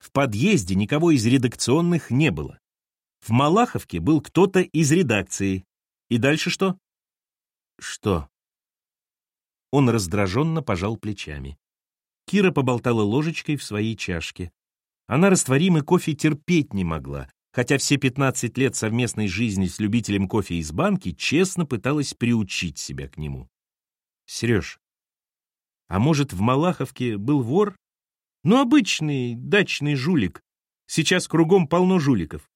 В подъезде никого из редакционных не было. В Малаховке был кто-то из редакции. И дальше что? Что? Он раздраженно пожал плечами. Кира поболтала ложечкой в своей чашке. Она растворимый кофе терпеть не могла, хотя все 15 лет совместной жизни с любителем кофе из банки честно пыталась приучить себя к нему. Сереж, а может, в Малаховке был вор? Ну, обычный дачный жулик. Сейчас кругом полно жуликов.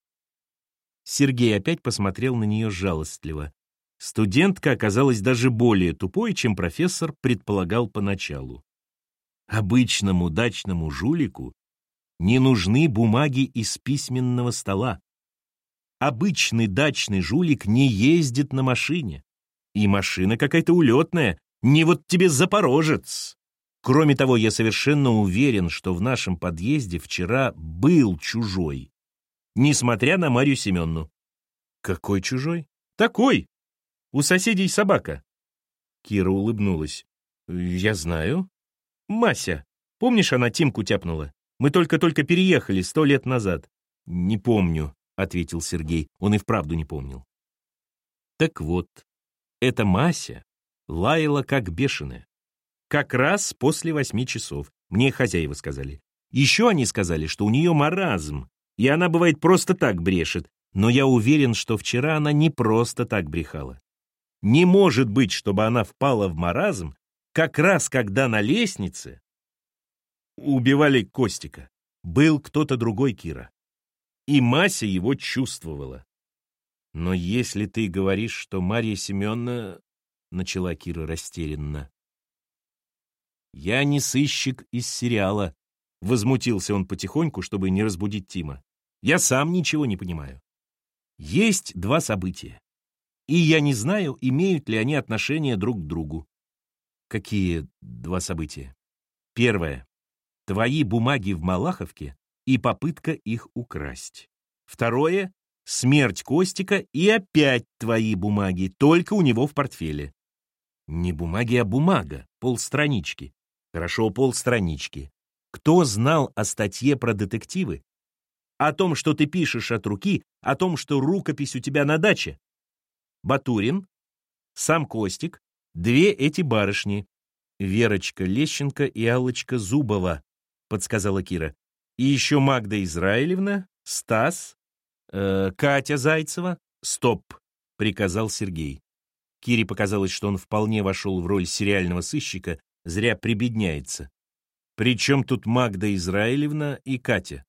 Сергей опять посмотрел на нее жалостливо. Студентка оказалась даже более тупой, чем профессор предполагал поначалу. Обычному дачному жулику не нужны бумаги из письменного стола. Обычный дачный жулик не ездит на машине. И машина какая-то улетная, не вот тебе запорожец. Кроме того, я совершенно уверен, что в нашем подъезде вчера был чужой, несмотря на Марию Семенну. Какой чужой? Такой. У соседей собака. Кира улыбнулась. Я знаю. Мася. Помнишь, она Тимку тяпнула? Мы только-только переехали сто лет назад. Не помню, ответил Сергей. Он и вправду не помнил. Так вот, эта Мася лаяла как бешеная. Как раз после восьми часов. Мне хозяева сказали. Еще они сказали, что у нее маразм, и она бывает просто так брешет, но я уверен, что вчера она не просто так брехала. Не может быть, чтобы она впала в маразм, как раз когда на лестнице убивали Костика. Был кто-то другой Кира. И Мася его чувствовала. Но если ты говоришь, что Марья Семеновна... Начала Кира растерянно. Я не сыщик из сериала. Возмутился он потихоньку, чтобы не разбудить Тима. Я сам ничего не понимаю. Есть два события. И я не знаю, имеют ли они отношение друг к другу. Какие два события? Первое. Твои бумаги в Малаховке и попытка их украсть. Второе. Смерть Костика и опять твои бумаги, только у него в портфеле. Не бумаги, а бумага, полстранички. Хорошо, полстранички. Кто знал о статье про детективы? О том, что ты пишешь от руки, о том, что рукопись у тебя на даче. Батурин, сам Костик, две эти барышни. Верочка Лещенко и Аллочка Зубова, подсказала Кира. И еще Магда Израилевна, Стас, э, Катя Зайцева. Стоп, приказал Сергей. Кире показалось, что он вполне вошел в роль сериального сыщика, зря прибедняется. Причем тут Магда Израилевна и Катя?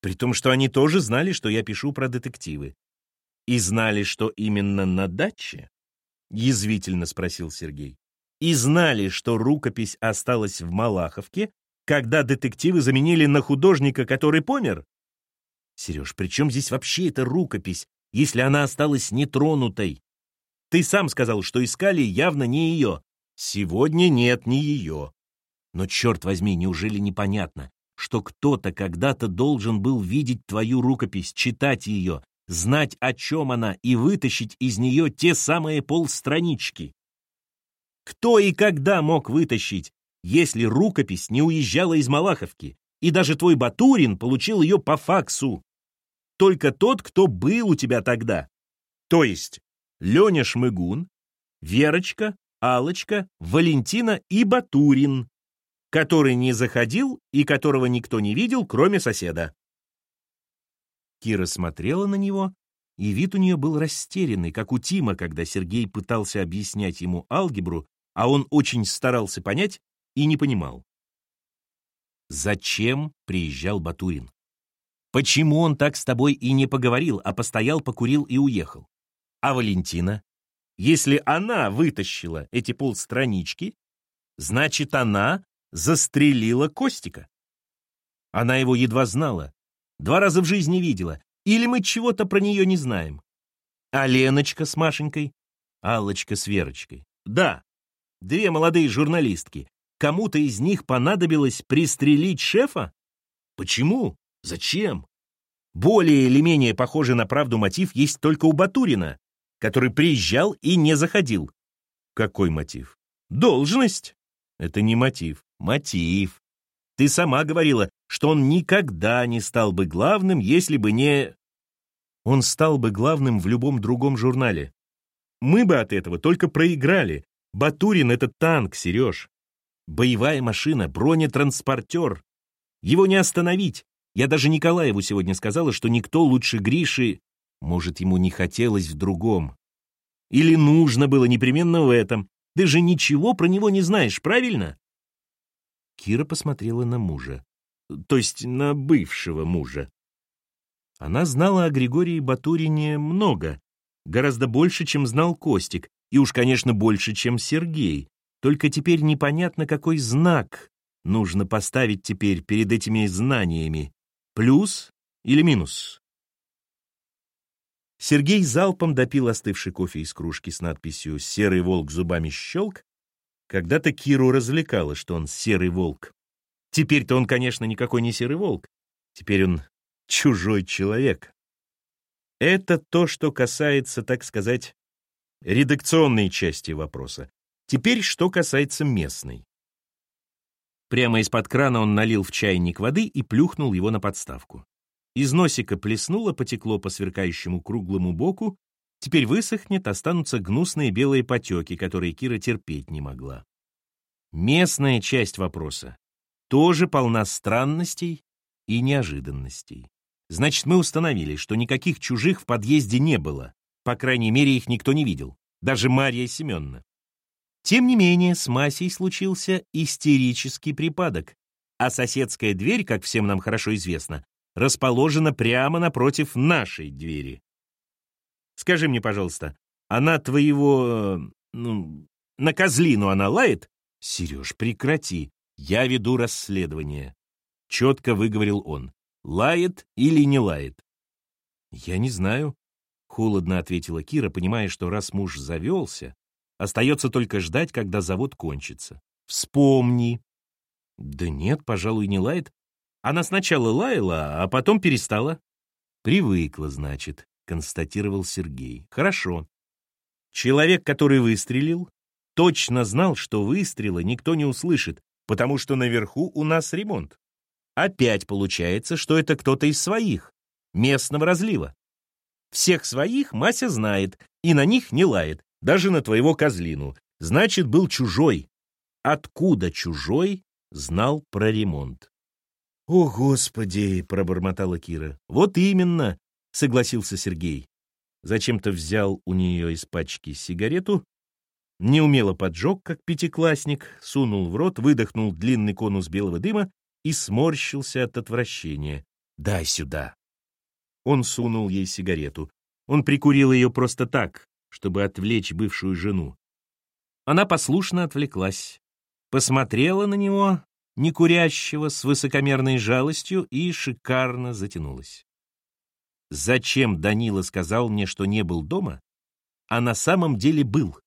При том, что они тоже знали, что я пишу про детективы. И знали, что именно на даче? Язвительно спросил Сергей. И знали, что рукопись осталась в Малаховке, когда детективы заменили на художника, который помер? Сереж, при чем здесь вообще эта рукопись, если она осталась нетронутой? Ты сам сказал, что искали явно не ее. Сегодня нет, не ее. Но, черт возьми, неужели непонятно? что кто-то когда-то должен был видеть твою рукопись, читать ее, знать, о чем она, и вытащить из нее те самые полстранички. Кто и когда мог вытащить, если рукопись не уезжала из Малаховки, и даже твой Батурин получил ее по факсу? Только тот, кто был у тебя тогда. То есть Леня Шмыгун, Верочка, Алочка, Валентина и Батурин который не заходил и которого никто не видел, кроме соседа. Кира смотрела на него, и вид у нее был растерянный, как у Тима, когда Сергей пытался объяснять ему алгебру, а он очень старался понять и не понимал. Зачем приезжал Батурин? Почему он так с тобой и не поговорил, а постоял, покурил и уехал? А Валентина? Если она вытащила эти полстранички, значит, она застрелила Костика. Она его едва знала, два раза в жизни видела, или мы чего-то про нее не знаем. А Леночка с Машенькой, Аллочка с Верочкой. Да, две молодые журналистки. Кому-то из них понадобилось пристрелить шефа? Почему? Зачем? Более или менее похожий на правду мотив есть только у Батурина, который приезжал и не заходил. Какой мотив? Должность. Это не мотив. Мотив. Ты сама говорила, что он никогда не стал бы главным, если бы не... Он стал бы главным в любом другом журнале. Мы бы от этого только проиграли. Батурин — это танк, Сереж. Боевая машина, бронетранспортер. Его не остановить. Я даже Николаеву сегодня сказала, что никто лучше Гриши... Может, ему не хотелось в другом. Или нужно было непременно в этом. Ты же ничего про него не знаешь, правильно? Кира посмотрела на мужа. То есть на бывшего мужа. Она знала о Григории Батурине много, гораздо больше, чем знал Костик, и уж, конечно, больше, чем Сергей. Только теперь непонятно, какой знак нужно поставить теперь перед этими знаниями. Плюс или минус? Сергей залпом допил остывший кофе из кружки с надписью «Серый волк зубами щелк». Когда-то Киру развлекало, что он серый волк. Теперь-то он, конечно, никакой не серый волк. Теперь он чужой человек. Это то, что касается, так сказать, редакционной части вопроса. Теперь, что касается местной. Прямо из-под крана он налил в чайник воды и плюхнул его на подставку. Из носика плеснуло, потекло по сверкающему круглому боку, теперь высохнет, останутся гнусные белые потеки, которые Кира терпеть не могла. Местная часть вопроса тоже полна странностей и неожиданностей. Значит, мы установили, что никаких чужих в подъезде не было. По крайней мере, их никто не видел. Даже Марья Семеновна. Тем не менее, с Масей случился истерический припадок, а соседская дверь, как всем нам хорошо известно, расположена прямо напротив нашей двери. Скажи мне, пожалуйста, она твоего... Ну, на козлину она лает? Сереж, прекрати. Я веду расследование. Четко выговорил он. Лает или не лает? Я не знаю. Холодно ответила Кира, понимая, что раз муж завелся, остается только ждать, когда завод кончится. Вспомни. Да нет, пожалуй, не лает. Она сначала лаяла, а потом перестала. Привыкла, значит, констатировал Сергей. Хорошо. Человек, который выстрелил, точно знал, что выстрела никто не услышит, потому что наверху у нас ремонт. Опять получается, что это кто-то из своих, местного разлива. Всех своих Мася знает, и на них не лает, даже на твоего козлину. Значит, был чужой. Откуда чужой знал про ремонт? «О, Господи!» — пробормотала Кира. «Вот именно!» — согласился Сергей. Зачем-то взял у нее из пачки сигарету, неумело поджег, как пятиклассник, сунул в рот, выдохнул длинный конус белого дыма и сморщился от отвращения. «Дай сюда!» Он сунул ей сигарету. Он прикурил ее просто так, чтобы отвлечь бывшую жену. Она послушно отвлеклась, посмотрела на него, некурящего, с высокомерной жалостью, и шикарно затянулась. Зачем Данила сказал мне, что не был дома, а на самом деле был?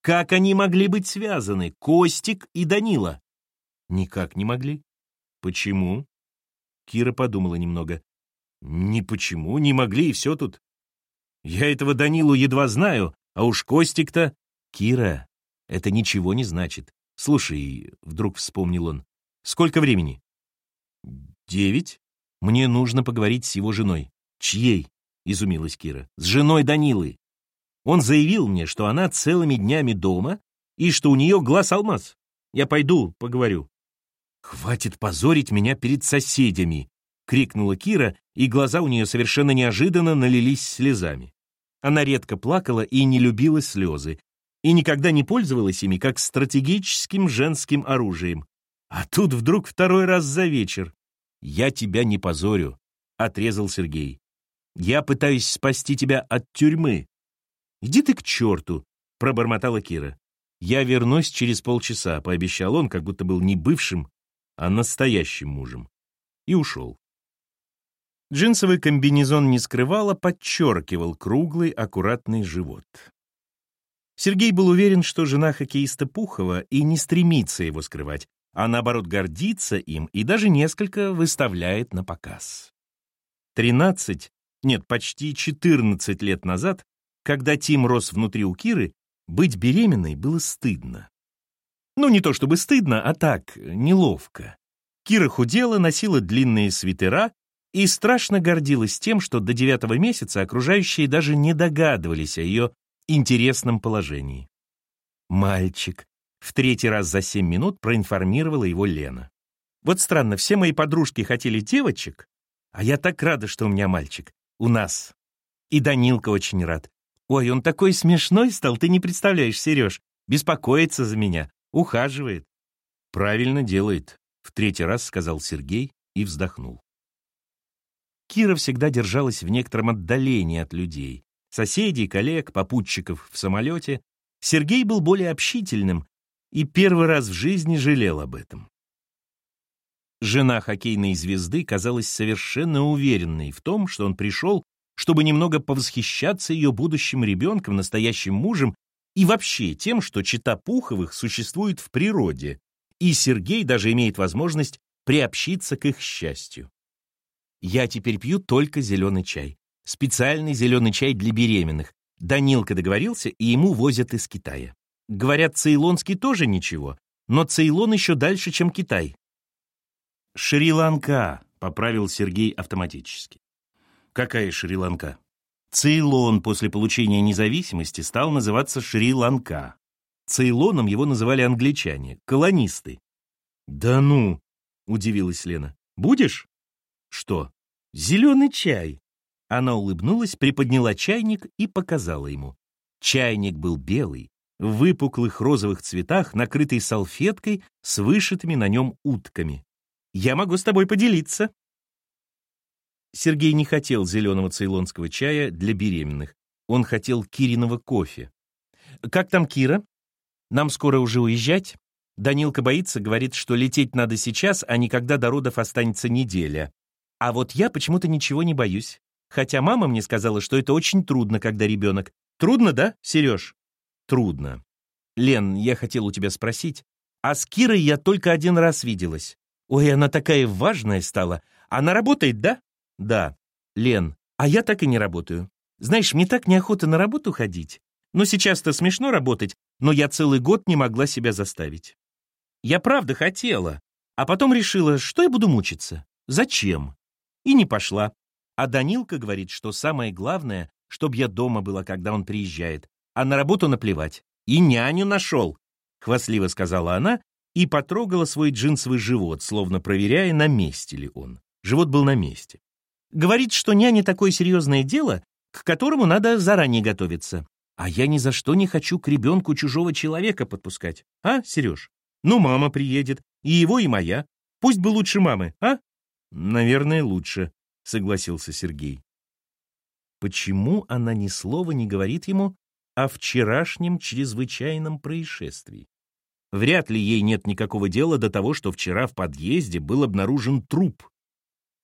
Как они могли быть связаны, Костик и Данила? Никак не могли. Почему? Кира подумала немного. Ни почему, не могли, и все тут. Я этого Данилу едва знаю, а уж Костик-то... Кира, это ничего не значит. Слушай, вдруг вспомнил он, сколько времени? Девять. Мне нужно поговорить с его женой. Чьей? Изумилась Кира. С женой Данилы. Он заявил мне, что она целыми днями дома и что у нее глаз алмаз. Я пойду, поговорю. «Хватит позорить меня перед соседями!» — крикнула Кира, и глаза у нее совершенно неожиданно налились слезами. Она редко плакала и не любила слезы, и никогда не пользовалась ими как стратегическим женским оружием. А тут вдруг второй раз за вечер. «Я тебя не позорю», — отрезал Сергей. «Я пытаюсь спасти тебя от тюрьмы». «Иди ты к черту», — пробормотала Кира. «Я вернусь через полчаса», — пообещал он, как будто был не бывшим, а настоящим мужем. И ушел. Джинсовый комбинезон не скрывал, а подчеркивал круглый, аккуратный живот. Сергей был уверен, что жена хоккеиста Пухова и не стремится его скрывать, а наоборот гордится им и даже несколько выставляет на показ. Тринадцать, нет, почти четырнадцать лет назад, когда Тим рос внутри у Киры, быть беременной было стыдно. Ну, не то чтобы стыдно, а так, неловко. Кира худела, носила длинные свитера и страшно гордилась тем, что до девятого месяца окружающие даже не догадывались о ее интересном положении. «Мальчик», — в третий раз за семь минут проинформировала его Лена. «Вот странно, все мои подружки хотели девочек, а я так рада, что у меня мальчик. У нас. И Данилка очень рад. Ой, он такой смешной стал, ты не представляешь, Сереж. Беспокоится за меня, ухаживает». «Правильно делает», — в третий раз сказал Сергей и вздохнул. Кира всегда держалась в некотором отдалении от людей. Соседей, коллег, попутчиков в самолете. Сергей был более общительным и первый раз в жизни жалел об этом. Жена хоккейной звезды казалась совершенно уверенной в том, что он пришел, чтобы немного повосхищаться ее будущим ребенком, настоящим мужем и вообще тем, что чита Пуховых существует в природе, и Сергей даже имеет возможность приобщиться к их счастью. Я теперь пью только зеленый чай. Специальный зеленый чай для беременных. Данилка договорился, и ему возят из Китая. Говорят, цейлонский тоже ничего, но Цейлон еще дальше, чем Китай. «Шри-Ланка», — поправил Сергей автоматически. «Какая Шри-Ланка?» Цейлон после получения независимости стал называться Шри-Ланка. Цейлоном его называли англичане, колонисты. «Да ну!» — удивилась Лена. «Будешь?» «Что?» «Зеленый чай». Она улыбнулась, приподняла чайник и показала ему. Чайник был белый, в выпуклых розовых цветах, накрытый салфеткой с вышитыми на нем утками. «Я могу с тобой поделиться». Сергей не хотел зеленого цейлонского чая для беременных. Он хотел Кириного кофе. «Как там Кира? Нам скоро уже уезжать?» Данилка боится, говорит, что лететь надо сейчас, а не когда до родов останется неделя. А вот я почему-то ничего не боюсь. Хотя мама мне сказала, что это очень трудно, когда ребенок. Трудно, да, Сереж? Трудно. Лен, я хотел у тебя спросить. А с Кирой я только один раз виделась. Ой, она такая важная стала. Она работает, да? Да. Лен, а я так и не работаю. Знаешь, мне так неохота на работу ходить. Ну, сейчас-то смешно работать, но я целый год не могла себя заставить. Я правда хотела, а потом решила, что я буду мучиться. Зачем? и не пошла. А Данилка говорит, что самое главное, чтобы я дома была, когда он приезжает, а на работу наплевать. И няню нашел, — хвастливо сказала она и потрогала свой джинсовый живот, словно проверяя, на месте ли он. Живот был на месте. Говорит, что няня такое серьезное дело, к которому надо заранее готовиться. А я ни за что не хочу к ребенку чужого человека подпускать. А, Сереж? Ну, мама приедет, и его, и моя. Пусть бы лучше мамы, а? Наверное, лучше, согласился Сергей. Почему она ни слова не говорит ему о вчерашнем чрезвычайном происшествии? Вряд ли ей нет никакого дела до того, что вчера в подъезде был обнаружен труп.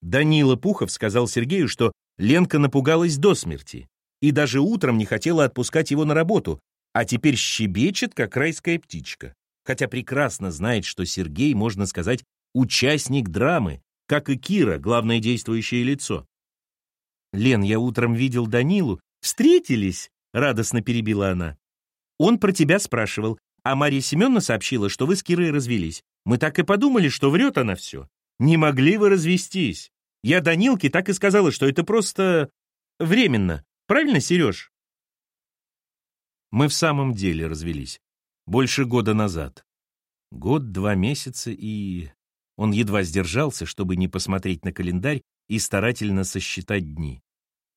Данила Пухов сказал Сергею, что Ленка напугалась до смерти и даже утром не хотела отпускать его на работу, а теперь щебечет, как райская птичка. Хотя прекрасно знает, что Сергей, можно сказать, участник драмы, как и Кира, главное действующее лицо. «Лен, я утром видел Данилу. Встретились?» — радостно перебила она. «Он про тебя спрашивал, а Мария Семеновна сообщила, что вы с Кирой развелись. Мы так и подумали, что врет она все. Не могли вы развестись. Я Данилке так и сказала, что это просто временно. Правильно, Сереж?» Мы в самом деле развелись. Больше года назад. Год, два месяца и... Он едва сдержался, чтобы не посмотреть на календарь и старательно сосчитать дни.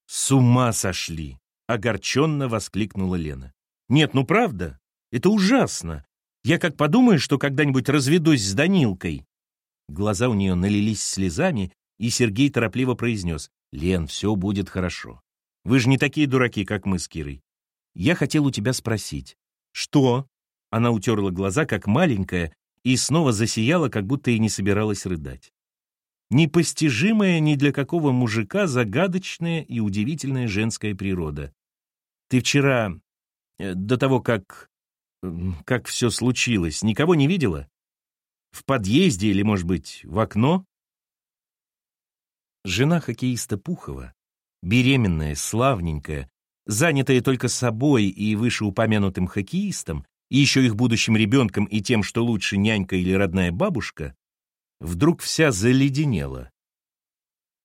«С ума сошли!» — огорченно воскликнула Лена. «Нет, ну правда, это ужасно. Я как подумаю, что когда-нибудь разведусь с Данилкой». Глаза у нее налились слезами, и Сергей торопливо произнес, «Лен, все будет хорошо. Вы же не такие дураки, как мы с Кирой. Я хотел у тебя спросить». «Что?» Она утерла глаза, как маленькая, и снова засияла, как будто и не собиралась рыдать. Непостижимая ни для какого мужика загадочная и удивительная женская природа. Ты вчера, э, до того, как... как все случилось, никого не видела? В подъезде или, может быть, в окно? Жена хоккеиста Пухова, беременная, славненькая, занятая только собой и вышеупомянутым хоккеистом, и еще их будущим ребенком и тем, что лучше нянька или родная бабушка, вдруг вся заледенела.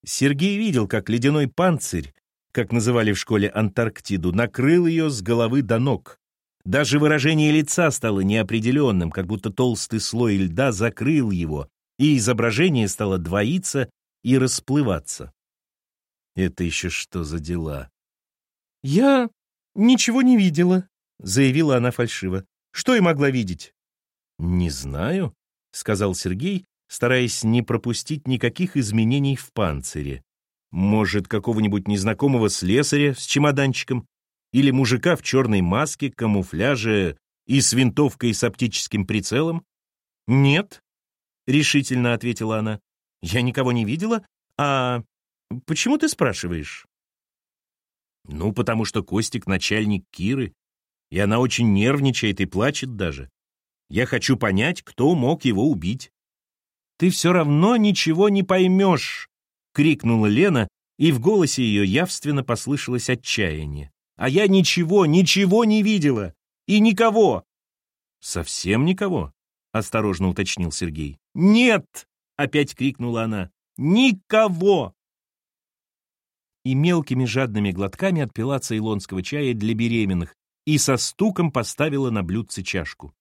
Сергей видел, как ледяной панцирь, как называли в школе Антарктиду, накрыл ее с головы до ног. Даже выражение лица стало неопределенным, как будто толстый слой льда закрыл его, и изображение стало двоиться и расплываться. Это еще что за дела? «Я ничего не видела», — заявила она фальшиво. «Что я могла видеть?» «Не знаю», — сказал Сергей, стараясь не пропустить никаких изменений в панцире. Может, какого-нибудь незнакомого слесаря с чемоданчиком? Или мужика в черной маске, камуфляже и с винтовкой с оптическим прицелом? «Нет», — решительно ответила она. «Я никого не видела. А почему ты спрашиваешь?» «Ну, потому что Костик — начальник Киры, и она очень нервничает и плачет даже. Я хочу понять, кто мог его убить». «Ты все равно ничего не поймешь!» — крикнула Лена, и в голосе ее явственно послышалось отчаяние. «А я ничего, ничего не видела! И никого!» «Совсем никого?» — осторожно уточнил Сергей. «Нет!» — опять крикнула она. «Никого!» И мелкими жадными глотками отпила цейлонского чая для беременных и со стуком поставила на блюдце чашку.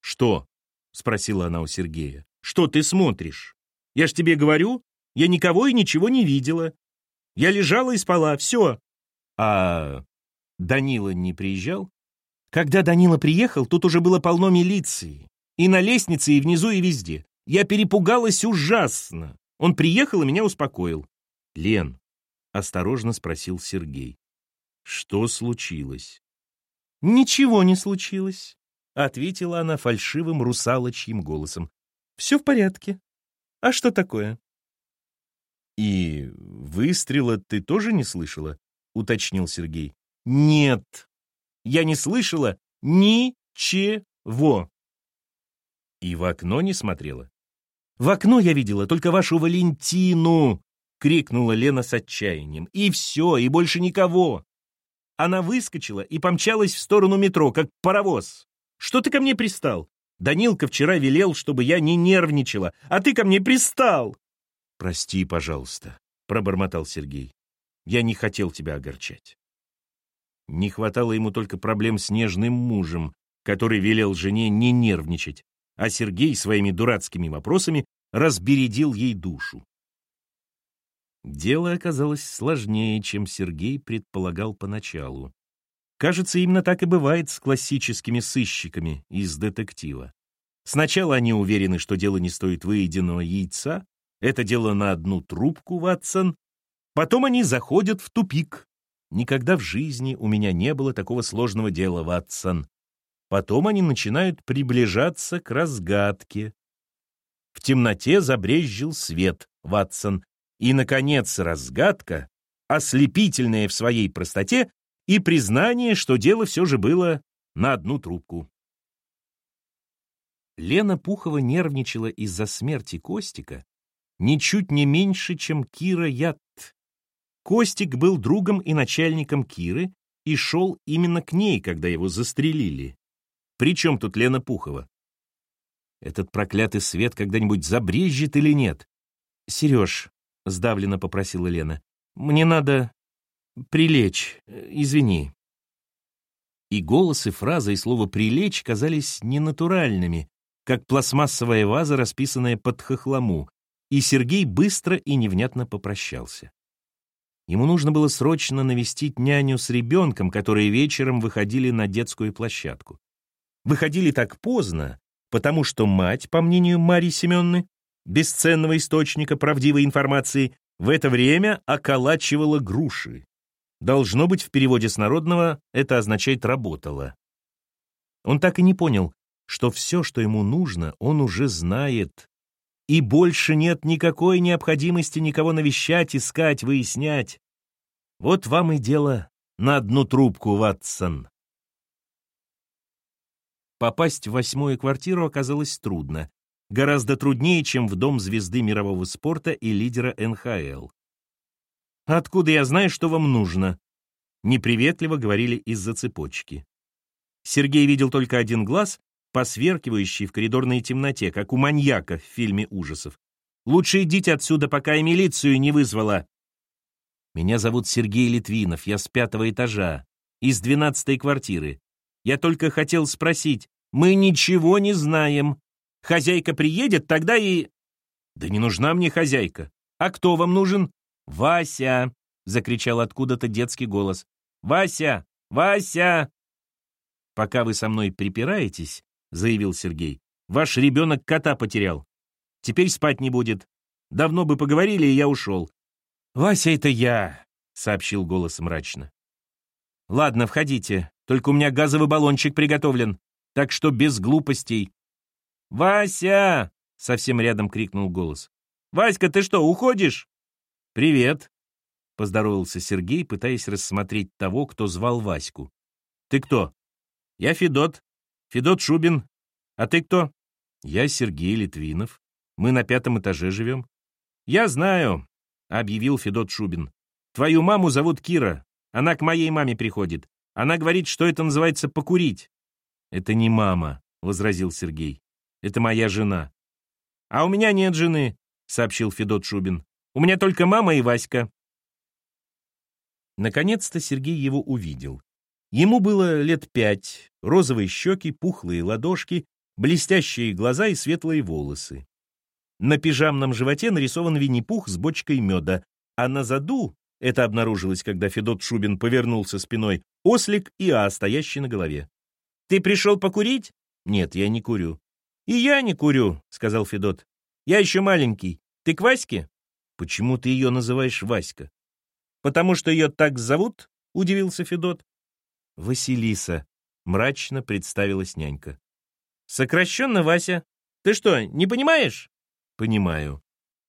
«Что?» — спросила она у Сергея. Что ты смотришь? Я ж тебе говорю, я никого и ничего не видела. Я лежала и спала, все. А Данила не приезжал? Когда Данила приехал, тут уже было полно милиции. И на лестнице, и внизу, и везде. Я перепугалась ужасно. Он приехал и меня успокоил. Лен, осторожно спросил Сергей. Что случилось? Ничего не случилось, ответила она фальшивым русалочьим голосом. Все в порядке. А что такое? И выстрела ты тоже не слышала? Уточнил Сергей. Нет, я не слышала ничего. И в окно не смотрела? В окно я видела только вашу Валентину, крикнула Лена с отчаянием. И все, и больше никого. Она выскочила и помчалась в сторону метро, как паровоз. Что ты ко мне пристал? Данилка вчера велел, чтобы я не нервничала, а ты ко мне пристал!» «Прости, пожалуйста», — пробормотал Сергей. «Я не хотел тебя огорчать». Не хватало ему только проблем с нежным мужем, который велел жене не нервничать, а Сергей своими дурацкими вопросами разбередил ей душу. Дело оказалось сложнее, чем Сергей предполагал поначалу. Кажется, именно так и бывает с классическими сыщиками из детектива. Сначала они уверены, что дело не стоит выеденного яйца, это дело на одну трубку, Ватсон. Потом они заходят в тупик. Никогда в жизни у меня не было такого сложного дела, Ватсон. Потом они начинают приближаться к разгадке. В темноте забрезжил свет, Ватсон. И, наконец, разгадка, ослепительная в своей простоте, и признание, что дело все же было на одну трубку. Лена Пухова нервничала из-за смерти Костика ничуть не меньше, чем Кира Ят. Костик был другом и начальником Киры и шел именно к ней, когда его застрелили. Причем тут Лена Пухова? Этот проклятый свет когда-нибудь забрежет или нет? Сереж, — сдавленно попросила Лена, — мне надо прилечь, извини». И голос, и фраза, и слово «прилечь» казались ненатуральными, как пластмассовая ваза, расписанная под хохлому, и Сергей быстро и невнятно попрощался. Ему нужно было срочно навестить няню с ребенком, которые вечером выходили на детскую площадку. Выходили так поздно, потому что мать, по мнению Марии Семенны, бесценного источника правдивой информации, в это время околачивала груши. Должно быть, в переводе с народного это означает «работала». Он так и не понял, что все, что ему нужно, он уже знает. И больше нет никакой необходимости никого навещать, искать, выяснять. Вот вам и дело на одну трубку, Ватсон. Попасть в восьмую квартиру оказалось трудно. Гораздо труднее, чем в дом звезды мирового спорта и лидера НХЛ. «Откуда я знаю, что вам нужно?» Неприветливо говорили из-за цепочки. Сергей видел только один глаз, посверкивающий в коридорной темноте, как у маньяка в фильме ужасов. Лучше идите отсюда, пока я милицию не вызвала. Меня зовут Сергей Литвинов, я с пятого этажа, из двенадцатой квартиры. Я только хотел спросить, мы ничего не знаем. Хозяйка приедет, тогда и... Да не нужна мне хозяйка. А кто вам нужен? Вася, закричал откуда-то детский голос. Вася! Вася! Пока вы со мной припираетесь, заявил Сергей, ваш ребенок кота потерял. Теперь спать не будет. Давно бы поговорили, и я ушел. «Вася, это я», — сообщил голос мрачно. «Ладно, входите, только у меня газовый баллончик приготовлен, так что без глупостей». «Вася!» — совсем рядом крикнул голос. «Васька, ты что, уходишь?» «Привет», — поздоровался Сергей, пытаясь рассмотреть того, кто звал Ваську. «Ты кто?» «Я Федот. Федот Шубин. А ты кто?» «Я Сергей Литвинов. Мы на пятом этаже живем». «Я знаю объявил Федот Шубин. «Твою маму зовут Кира. Она к моей маме приходит. Она говорит, что это называется покурить». «Это не мама», — возразил Сергей. «Это моя жена». «А у меня нет жены», — сообщил Федот Шубин. «У меня только мама и Васька». Наконец-то Сергей его увидел. Ему было лет пять, розовые щеки, пухлые ладошки, блестящие глаза и светлые волосы. На пижамном животе нарисован Винни-Пух с бочкой меда, а на заду, это обнаружилось, когда Федот Шубин повернулся спиной, ослик и а, стоящий на голове. «Ты пришел покурить?» «Нет, я не курю». «И я не курю», — сказал Федот. «Я еще маленький. Ты к Ваське?» «Почему ты ее называешь Васька?» «Потому что ее так зовут?» — удивился Федот. «Василиса», — мрачно представилась нянька. «Сокращенно Вася. Ты что, не понимаешь?» Понимаю.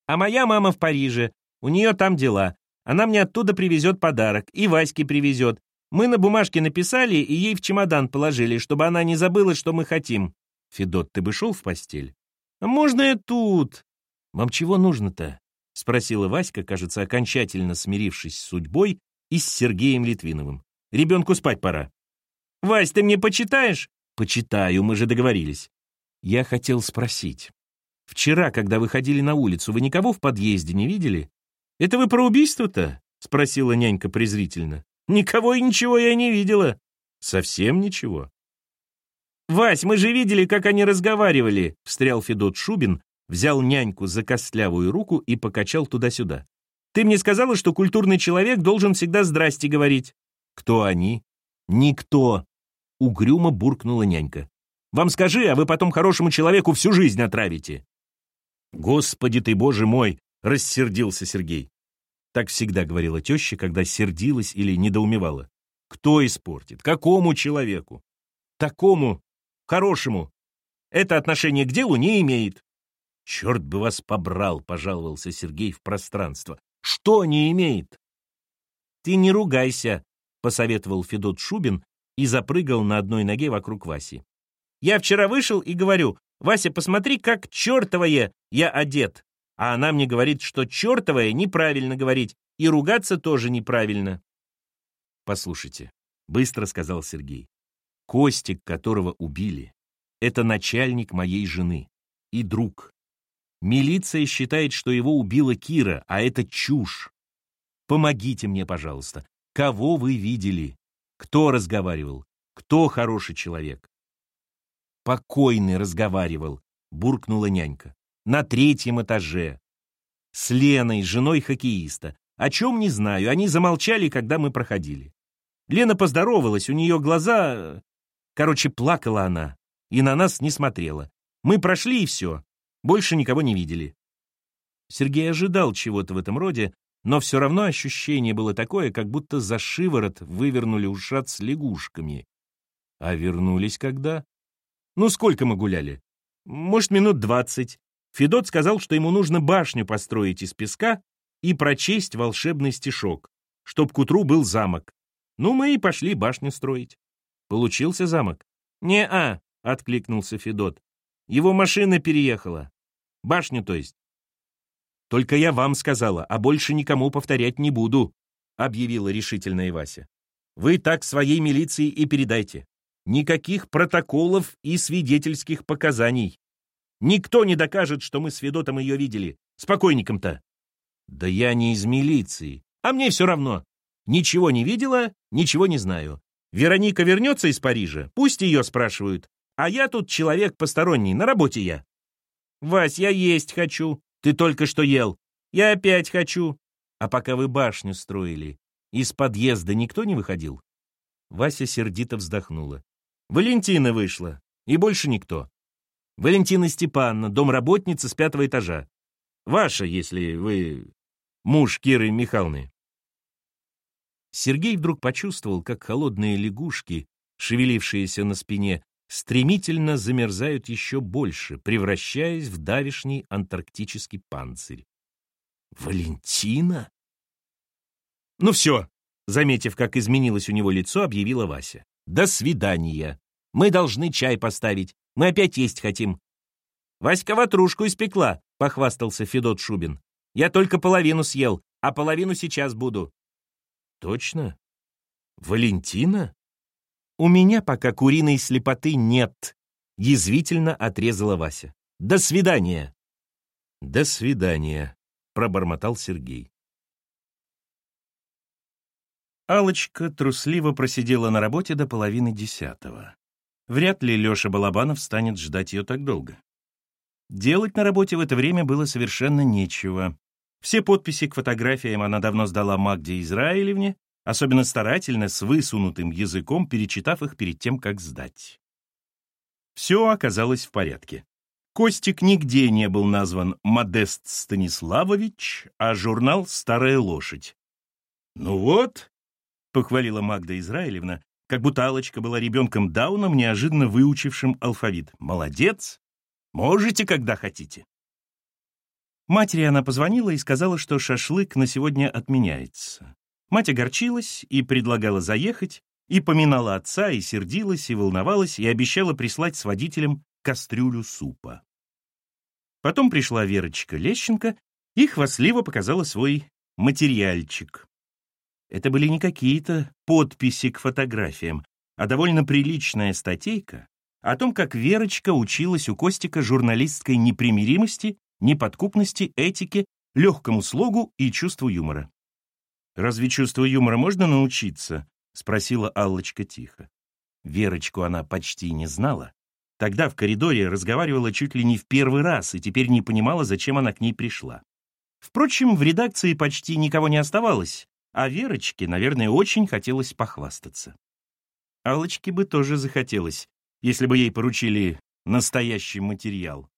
А моя мама в Париже. У нее там дела. Она мне оттуда привезет подарок. И Ваське привезет. Мы на бумажке написали и ей в чемодан положили, чтобы она не забыла, что мы хотим. Федот, ты бы шел в постель? А можно я тут? Вам чего нужно-то? Спросила Васька, кажется, окончательно смирившись с судьбой и с Сергеем Литвиновым. Ребенку спать пора. Вась, ты мне почитаешь? Почитаю, мы же договорились. Я хотел спросить. Вчера, когда вы ходили на улицу, вы никого в подъезде не видели? Это вы про убийство-то? Спросила нянька презрительно. Никого и ничего я не видела. Совсем ничего. «Вась, мы же видели, как они разговаривали!» Встрял Федот Шубин, взял няньку за костлявую руку и покачал туда-сюда. «Ты мне сказала, что культурный человек должен всегда «здрасте» говорить». «Кто они?» «Никто!» — угрюмо буркнула нянька. «Вам скажи, а вы потом хорошему человеку всю жизнь отравите». «Господи ты, боже мой!» — рассердился Сергей. Так всегда говорила теща, когда сердилась или недоумевала. «Кто испортит? Какому человеку? Такому, хорошему. Это отношение к делу не имеет». «Черт бы вас побрал!» — пожаловался Сергей в пространство. «Что не имеет?» «Ты не ругайся», — посоветовал Федот Шубин и запрыгал на одной ноге вокруг Васи. «Я вчера вышел и говорю, Вася, посмотри, как чертовое я одет. А она мне говорит, что чертовое неправильно говорить, и ругаться тоже неправильно. Послушайте, быстро сказал Сергей. Костик, которого убили, это начальник моей жены и друг. Милиция считает, что его убила Кира, а это чушь. Помогите мне, пожалуйста. Кого вы видели? Кто разговаривал? Кто хороший человек? покойный разговаривал, буркнула нянька. На третьем этаже. С Леной, женой хоккеиста. О чем не знаю, они замолчали, когда мы проходили. Лена поздоровалась, у нее глаза... Короче, плакала она и на нас не смотрела. Мы прошли и все. Больше никого не видели. Сергей ожидал чего-то в этом роде, но все равно ощущение было такое, как будто за шиворот вывернули ушат с лягушками. А вернулись когда? Ну, сколько мы гуляли? Может, минут двадцать. Федот сказал, что ему нужно башню построить из песка и прочесть волшебный стишок, чтоб к утру был замок. Ну, мы и пошли башню строить. Получился замок? «Не-а», — откликнулся Федот. «Его машина переехала. Башню, то есть». «Только я вам сказала, а больше никому повторять не буду», — объявила решительная Вася. «Вы так своей милиции и передайте. Никаких протоколов и свидетельских показаний. Никто не докажет, что мы с Федотом ее видели. С покойником-то? Да я не из милиции. А мне все равно. Ничего не видела, ничего не знаю. Вероника вернется из Парижа, пусть ее спрашивают. А я тут человек посторонний, на работе я. Вась, я есть хочу. Ты только что ел. Я опять хочу. А пока вы башню строили, из подъезда никто не выходил? Вася сердито вздохнула. Валентина вышла. И больше никто. Валентина Степановна, домработница с пятого этажа. Ваша, если вы муж Киры Михайловны. Сергей вдруг почувствовал, как холодные лягушки, шевелившиеся на спине, стремительно замерзают еще больше, превращаясь в давишний антарктический панцирь. «Валентина?» «Ну все», — заметив, как изменилось у него лицо, объявила Вася. «До свидания. Мы должны чай поставить. Мы опять есть хотим». «Васька ватрушку испекла», — похвастался Федот Шубин. «Я только половину съел, а половину сейчас буду». «Точно? Валентина?» «У меня пока куриной слепоты нет», — язвительно отрезала Вася. «До свидания». «До свидания», — пробормотал Сергей. Алочка трусливо просидела на работе до половины десятого. Вряд ли Леша Балабанов станет ждать ее так долго. Делать на работе в это время было совершенно нечего. Все подписи к фотографиям она давно сдала Магде Израилевне, особенно старательно, с высунутым языком, перечитав их перед тем, как сдать. Все оказалось в порядке. Костик нигде не был назван Модест Станиславович, а журнал «Старая лошадь». «Ну вот», — похвалила Магда Израилевна, как будто Алочка была ребенком Дауном, неожиданно выучившим алфавит. «Молодец! Можете, когда хотите». Матери она позвонила и сказала, что шашлык на сегодня отменяется. Мать огорчилась и предлагала заехать, и поминала отца, и сердилась, и волновалась, и обещала прислать с водителем кастрюлю супа. Потом пришла Верочка Лещенко и хвастливо показала свой материальчик. Это были не какие-то подписи к фотографиям, а довольно приличная статейка о том, как Верочка училась у Костика журналистской непримиримости, неподкупности, этике, легкому слогу и чувству юмора. «Разве чувство юмора можно научиться?» — спросила Аллочка тихо. Верочку она почти не знала. Тогда в коридоре разговаривала чуть ли не в первый раз и теперь не понимала, зачем она к ней пришла. Впрочем, в редакции почти никого не оставалось, а Верочке, наверное, очень хотелось похвастаться. Аллочке бы тоже захотелось, если бы ей поручили настоящий материал.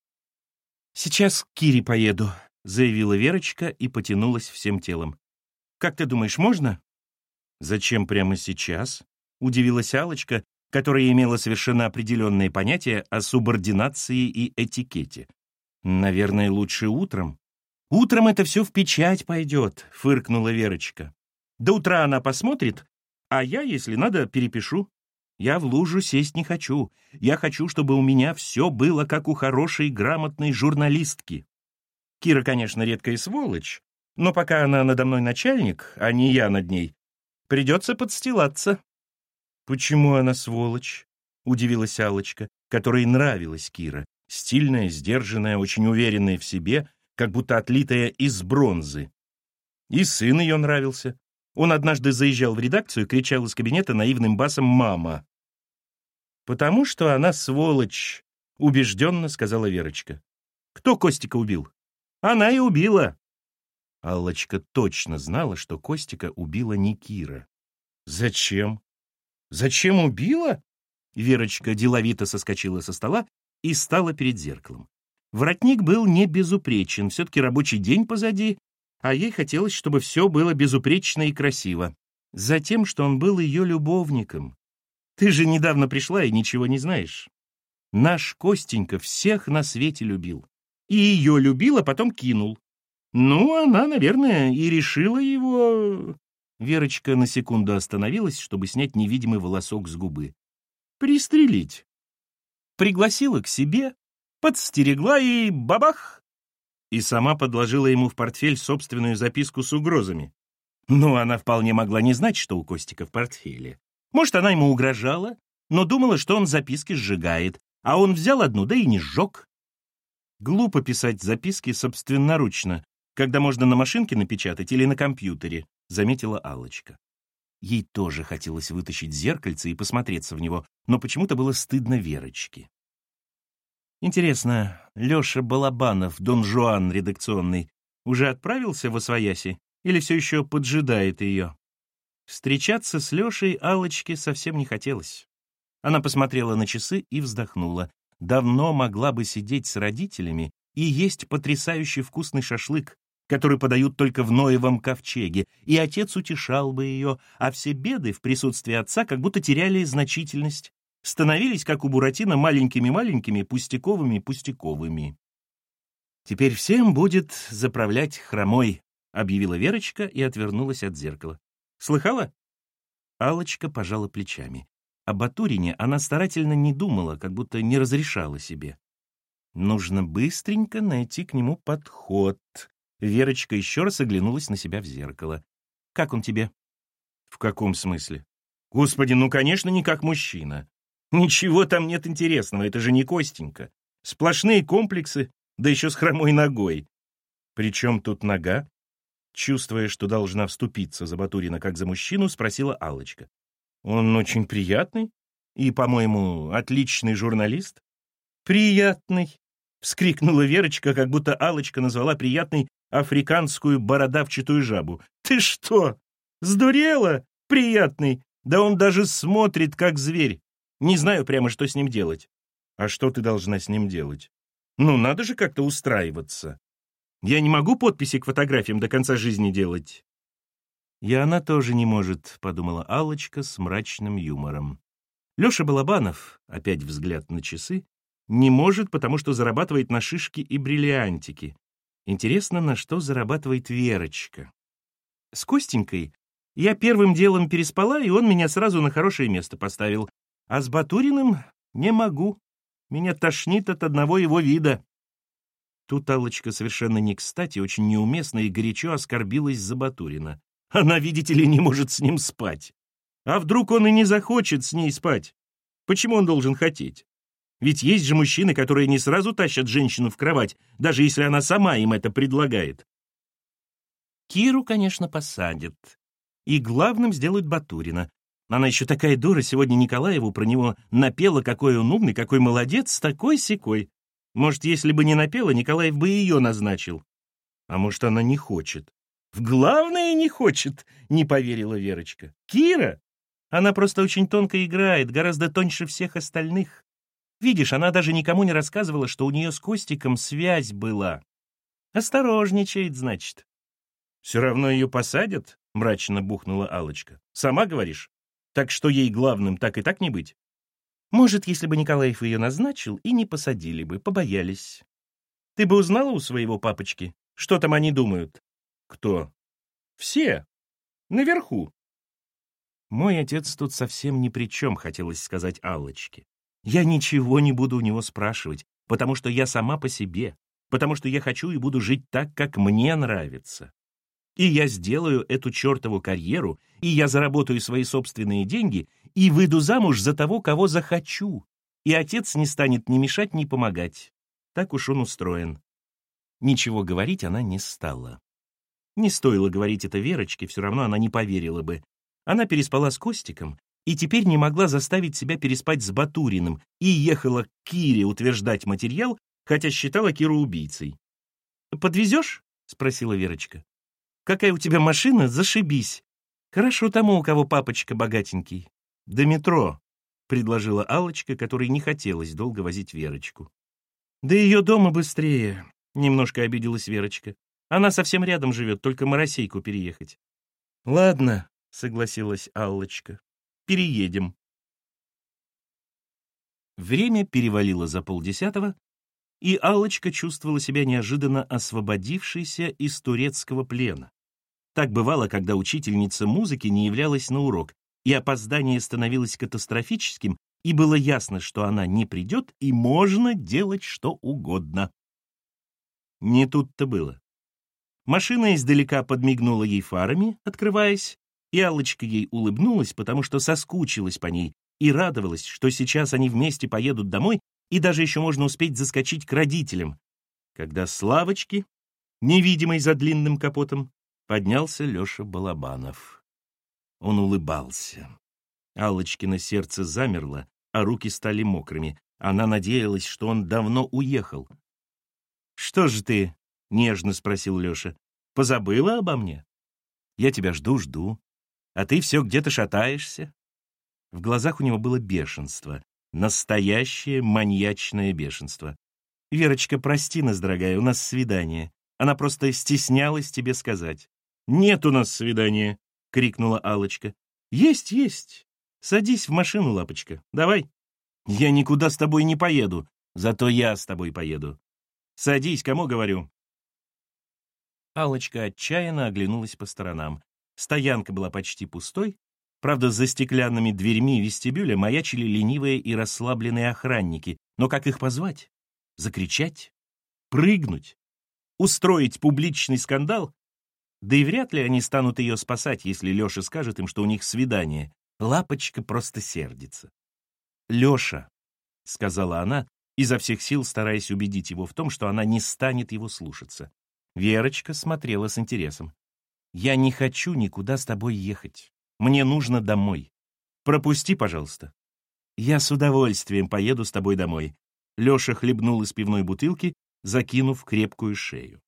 «Сейчас к Кире поеду», — заявила Верочка и потянулась всем телом. Как ты думаешь, можно?» «Зачем прямо сейчас?» — удивилась Алочка, которая имела совершенно определенные понятия о субординации и этикете. «Наверное, лучше утром». «Утром это все в печать пойдет», — фыркнула Верочка. «До утра она посмотрит, а я, если надо, перепишу. Я в лужу сесть не хочу. Я хочу, чтобы у меня все было, как у хорошей грамотной журналистки. Кира, конечно, редкая сволочь, но пока она надо мной начальник, а не я над ней, придется подстилаться. Почему она сволочь? Удивилась Алочка, которой нравилась Кира. Стильная, сдержанная, очень уверенная в себе, как будто отлитая из бронзы. И сын ее нравился. Он однажды заезжал в редакцию и кричал из кабинета наивным басом «Мама!». «Потому что она сволочь», — убежденно сказала Верочка. «Кто Костика убил?» «Она и убила. Аллочка точно знала, что Костика убила не Кира. «Зачем? Зачем убила?» Верочка деловито соскочила со стола и стала перед зеркалом. Воротник был не безупречен, все-таки рабочий день позади, а ей хотелось, чтобы все было безупречно и красиво. Затем, что он был ее любовником. Ты же недавно пришла и ничего не знаешь. Наш Костенька всех на свете любил. И ее любил, а потом кинул. Ну, она, наверное, и решила его... Верочка на секунду остановилась, чтобы снять невидимый волосок с губы. Пристрелить. Пригласила к себе, подстерегла и бабах! И сама подложила ему в портфель собственную записку с угрозами. Ну, она вполне могла не знать, что у Костика в портфеле. Может, она ему угрожала, но думала, что он записки сжигает, а он взял одну, да и не сжег. Глупо писать записки собственноручно, когда можно на машинке напечатать или на компьютере, заметила Аллочка. Ей тоже хотелось вытащить зеркальце и посмотреться в него, но почему-то было стыдно Верочке. Интересно, Леша Балабанов, Дон Жуан редакционный, уже отправился в Освояси или все еще поджидает ее? Встречаться с Лешей Аллочке совсем не хотелось. Она посмотрела на часы и вздохнула. Давно могла бы сидеть с родителями и есть потрясающий вкусный шашлык, который подают только в Ноевом ковчеге, и отец утешал бы ее, а все беды в присутствии отца как будто теряли значительность, становились, как у Буратино, маленькими-маленькими, пустяковыми-пустяковыми. «Теперь всем будет заправлять хромой», — объявила Верочка и отвернулась от зеркала. «Слыхала?» алочка пожала плечами. О Батурине она старательно не думала, как будто не разрешала себе. Нужно быстренько найти к нему подход, Верочка еще раз оглянулась на себя в зеркало. «Как он тебе?» «В каком смысле?» «Господи, ну, конечно, не как мужчина. Ничего там нет интересного, это же не Костенька. Сплошные комплексы, да еще с хромой ногой. Причем тут нога?» Чувствуя, что должна вступиться за Батурина как за мужчину, спросила алочка «Он очень приятный и, по-моему, отличный журналист?» «Приятный!» — вскрикнула Верочка, как будто алочка назвала приятной африканскую бородавчатую жабу. «Ты что, сдурела, приятный? Да он даже смотрит, как зверь. Не знаю прямо, что с ним делать». «А что ты должна с ним делать?» «Ну, надо же как-то устраиваться. Я не могу подписи к фотографиям до конца жизни делать». «И она тоже не может», — подумала алочка с мрачным юмором. Леша Балабанов, опять взгляд на часы, не может, потому что зарабатывает на шишки и бриллиантики, Интересно, на что зарабатывает Верочка. С Костенькой я первым делом переспала, и он меня сразу на хорошее место поставил. А с Батуриным не могу. Меня тошнит от одного его вида. Тут Аллочка совершенно не кстати, очень неуместно и горячо оскорбилась за Батурина. Она, видите ли, не может с ним спать. А вдруг он и не захочет с ней спать? Почему он должен хотеть? Ведь есть же мужчины, которые не сразу тащат женщину в кровать, даже если она сама им это предлагает. Киру, конечно, посадят. И главным сделают Батурина. Она еще такая дура, сегодня Николаеву про него напела, какой он умный, какой молодец, такой-сякой. Может, если бы не напела, Николаев бы ее назначил. А может, она не хочет. В главное не хочет, не поверила Верочка. Кира? Она просто очень тонко играет, гораздо тоньше всех остальных. Видишь, она даже никому не рассказывала, что у нее с Костиком связь была. Осторожничает, значит. Все равно ее посадят, мрачно бухнула алочка Сама говоришь? Так что ей главным так и так не быть? Может, если бы Николаев ее назначил, и не посадили бы, побоялись. Ты бы узнала у своего папочки, что там они думают? Кто? Все. Наверху. Мой отец тут совсем ни при чем, хотелось сказать Аллочке. Я ничего не буду у него спрашивать, потому что я сама по себе, потому что я хочу и буду жить так, как мне нравится. И я сделаю эту чертову карьеру, и я заработаю свои собственные деньги, и выйду замуж за того, кого захочу. И отец не станет ни мешать, ни помогать. Так уж он устроен. Ничего говорить она не стала. Не стоило говорить это Верочке, все равно она не поверила бы. Она переспала с Костиком, и теперь не могла заставить себя переспать с Батуриным и ехала к Кире утверждать материал, хотя считала Киру убийцей. «Подвезешь?» — спросила Верочка. «Какая у тебя машина? Зашибись. Хорошо тому, у кого папочка богатенький. До метро», — предложила алочка которой не хотелось долго возить Верочку. «Да ее дома быстрее», — немножко обиделась Верочка. «Она совсем рядом живет, только Моросейку переехать». «Ладно», — согласилась Аллочка переедем. Время перевалило за полдесятого, и алочка чувствовала себя неожиданно освободившейся из турецкого плена. Так бывало, когда учительница музыки не являлась на урок, и опоздание становилось катастрофическим, и было ясно, что она не придет, и можно делать что угодно. Не тут-то было. Машина издалека подмигнула ей фарами, открываясь, и Аллочка ей улыбнулась, потому что соскучилась по ней и радовалась, что сейчас они вместе поедут домой и даже еще можно успеть заскочить к родителям. когда с лавочки, невидимой за длинным капотом, поднялся Леша Балабанов. Он улыбался. Аллочкино сердце замерло, а руки стали мокрыми. Она надеялась, что он давно уехал. «Что же ты?» — нежно спросил Леша. «Позабыла обо мне? Я тебя жду-жду, а ты все где-то шатаешься». В глазах у него было бешенство, настоящее маньячное бешенство. «Верочка, прости нас, дорогая, у нас свидание. Она просто стеснялась тебе сказать». «Нет у нас свидания!» — крикнула алочка «Есть, есть! Садись в машину, лапочка, давай!» «Я никуда с тобой не поеду, зато я с тобой поеду. Садись, кому говорю?» алочка отчаянно оглянулась по сторонам. Стоянка была почти пустой, правда, за стеклянными дверьми вестибюля маячили ленивые и расслабленные охранники. Но как их позвать? Закричать? Прыгнуть? Устроить публичный скандал? Да и вряд ли они станут ее спасать, если Леша скажет им, что у них свидание. Лапочка просто сердится. «Леша», — сказала она, изо всех сил стараясь убедить его в том, что она не станет его слушаться. Верочка смотрела с интересом. «Я не хочу никуда с тобой ехать. Мне нужно домой. Пропусти, пожалуйста». «Я с удовольствием поеду с тобой домой». Леша хлебнул из пивной бутылки, закинув крепкую шею.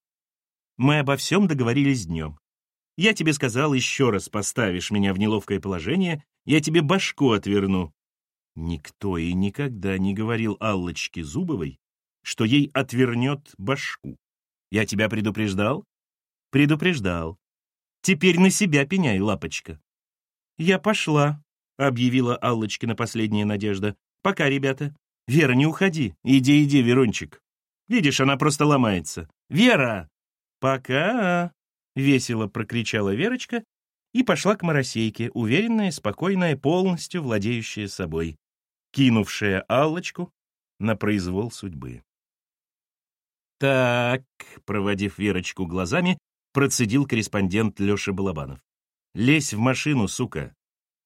Мы обо всем договорились днем. Я тебе сказал, еще раз поставишь меня в неловкое положение, я тебе башку отверну. Никто и никогда не говорил Аллочке Зубовой, что ей отвернет башку. Я тебя предупреждал? Предупреждал. Теперь на себя пеняй, лапочка. Я пошла, объявила Аллочкина последняя надежда. Пока, ребята. Вера, не уходи. Иди, иди, Верунчик. Видишь, она просто ломается. Вера! «Пока!» — весело прокричала Верочка и пошла к Моросейке, уверенная, спокойная, полностью владеющая собой, кинувшая Аллочку на произвол судьбы. «Так», — проводив Верочку глазами, процедил корреспондент Леша Балабанов. «Лезь в машину, сука,